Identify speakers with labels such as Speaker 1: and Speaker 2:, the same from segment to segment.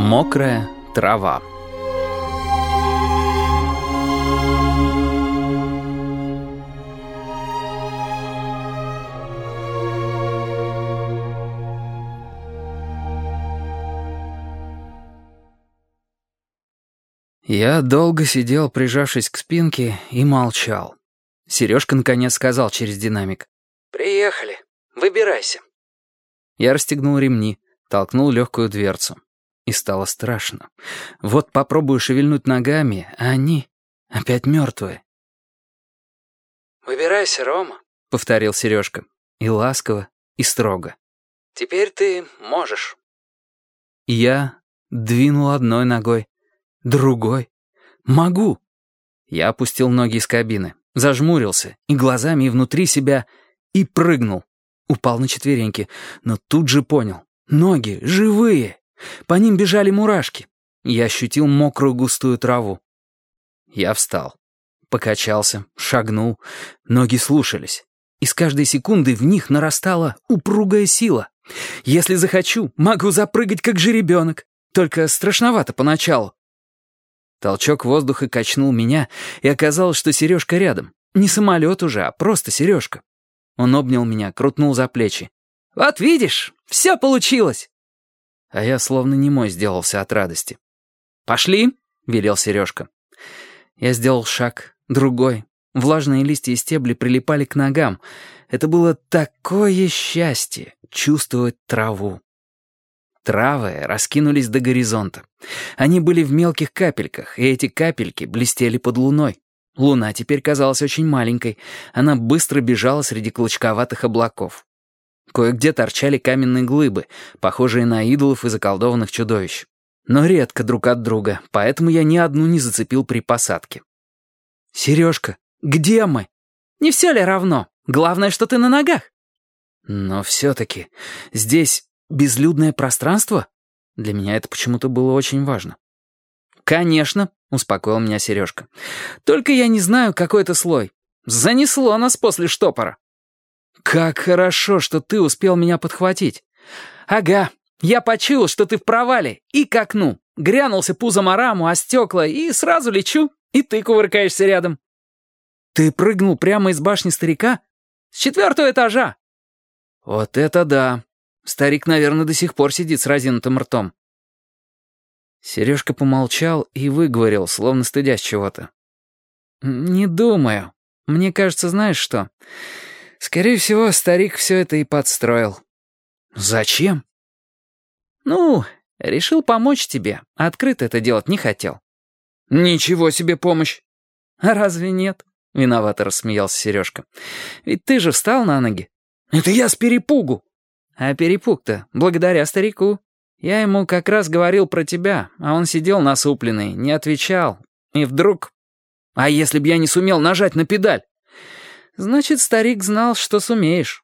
Speaker 1: Мокрая трава. Я долго сидел, прижавшись к спинке, и молчал. Сережка наконец сказал через динамик.
Speaker 2: «Приехали. Выбирайся».
Speaker 1: Я расстегнул ремни, толкнул легкую дверцу. И стало страшно. Вот попробую шевельнуть ногами, а они опять мертвые.
Speaker 2: «Выбирайся, Рома», —
Speaker 1: повторил Сережка. И ласково, и строго.
Speaker 2: «Теперь ты можешь».
Speaker 1: Я двинул одной ногой, другой. Могу. Я опустил ноги из кабины, зажмурился и глазами, и внутри себя, и прыгнул. Упал на четвереньки, но тут же понял. Ноги живые. По ним бежали мурашки. Я ощутил мокрую густую траву. Я встал. Покачался, шагнул. Ноги слушались. И с каждой секундой в них нарастала упругая сила. Если захочу, могу запрыгать, как жеребенок. Только страшновато поначалу. Толчок воздуха качнул меня, и оказалось, что Сережка рядом. Не самолет уже, а просто Сережка. Он обнял меня, крутнул за плечи. «Вот видишь, все получилось!» А я словно немой сделался от радости. «Пошли!» — велел Сережка. Я сделал шаг, другой. Влажные листья и стебли прилипали к ногам. Это было такое счастье — чувствовать траву. Травы раскинулись до горизонта. Они были в мелких капельках, и эти капельки блестели под луной. Луна теперь казалась очень маленькой. Она быстро бежала среди клочковатых облаков. Кое-где торчали каменные глыбы, похожие на идолов и заколдованных чудовищ. Но редко друг от друга, поэтому я ни одну не зацепил при посадке. «Сережка, где мы?» «Не все ли равно? Главное, что ты на ногах». «Но все-таки здесь безлюдное пространство?» Для меня это почему-то было очень важно. «Конечно», — успокоил меня Сережка. «Только я не знаю, какой это слой. Занесло нас после штопора». «Как хорошо, что ты успел меня подхватить». «Ага, я почуял, что ты в провале, и к окну. Грянулся пузом о раму, о стекла, и сразу лечу, и ты кувыркаешься рядом». «Ты прыгнул прямо из башни старика?» «С четвертого этажа». «Вот это да. Старик, наверное, до сих пор сидит с разинутым ртом». Сережка помолчал и выговорил, словно стыдясь чего-то. «Не думаю. Мне кажется, знаешь что? Скорее всего, старик все это и подстроил». «Зачем?» «Ну, решил помочь тебе, открыто это делать не хотел». «Ничего себе помощь!» «А разве нет?» — виновато рассмеялся Сережка. «Ведь ты же встал на ноги». «Это я с перепугу». «А перепуг-то благодаря старику. Я ему как раз говорил про тебя, а он сидел насупленный, не отвечал. И вдруг... А если б я не сумел нажать на педаль? Значит, старик знал, что сумеешь.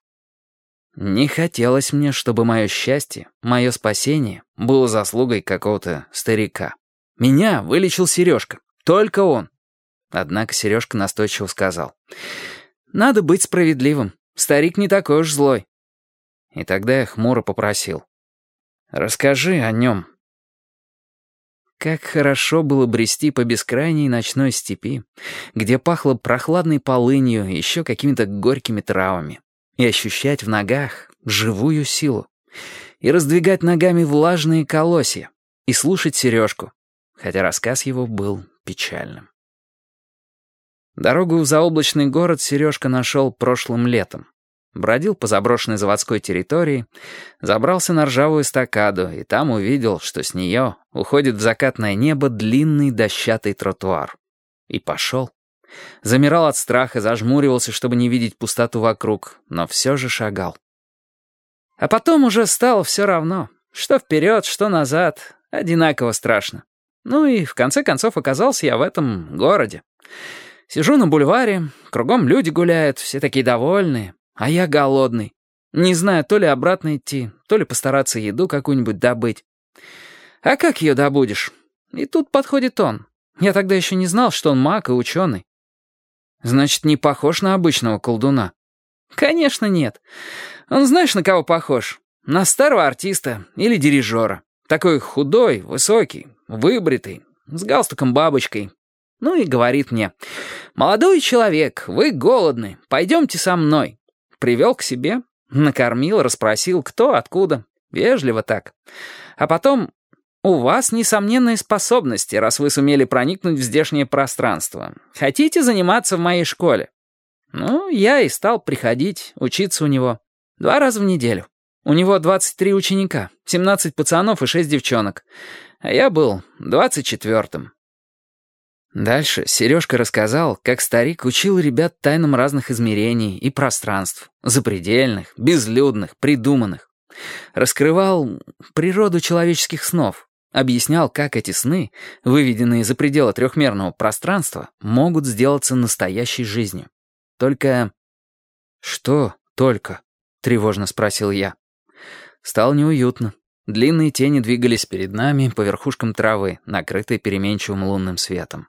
Speaker 1: Не хотелось мне, чтобы мое счастье, мое спасение было заслугой какого-то старика. Меня вылечил Сережка. Только он. Однако Сережка настойчиво сказал. «Надо быть справедливым. Старик не такой уж злой». И тогда я хмуро попросил. Расскажи о нем». Как хорошо было брести по бескрайней ночной степи, где пахло прохладной полынью и еще какими-то горькими травами, и ощущать в ногах живую силу, и раздвигать ногами влажные колосья, и слушать сережку, хотя рассказ его был печальным. Дорогу в заоблачный город Сережка нашел прошлым летом бродил по заброшенной заводской территории, забрался на ржавую эстакаду и там увидел, что с нее уходит в закатное небо длинный дощатый тротуар. И пошел. Замирал от страха, зажмуривался, чтобы не видеть пустоту вокруг, но все же шагал. А потом уже стало все равно. Что вперед, что назад. Одинаково страшно. Ну и в конце концов оказался я в этом городе. Сижу на бульваре, кругом люди гуляют, все такие довольные. А я голодный. Не знаю, то ли обратно идти, то ли постараться еду какую-нибудь добыть. А как ее добудешь? И тут подходит он. Я тогда еще не знал, что он маг и ученый. Значит, не похож на обычного колдуна? Конечно, нет. Он знаешь, на кого похож? На старого артиста или дирижера. Такой худой, высокий, выбритый, с галстуком-бабочкой. Ну и говорит мне, «Молодой человек, вы голодны, пойдемте со мной». Привел к себе, накормил, расспросил, кто, откуда. Вежливо так. А потом, «У вас несомненные способности, раз вы сумели проникнуть в здешнее пространство. Хотите заниматься в моей школе?» Ну, я и стал приходить, учиться у него. Два раза в неделю. У него 23 ученика, 17 пацанов и 6 девчонок. А я был 24-м. Дальше Сережка рассказал, как старик учил ребят тайнам разных измерений и пространств, запредельных, безлюдных, придуманных. Раскрывал природу человеческих снов, объяснял, как эти сны, выведенные за пределы трехмерного пространства, могут сделаться настоящей жизнью. Только... «Что только?» — тревожно спросил я. Стало неуютно. Длинные тени двигались перед нами по верхушкам травы, накрытой переменчивым лунным светом.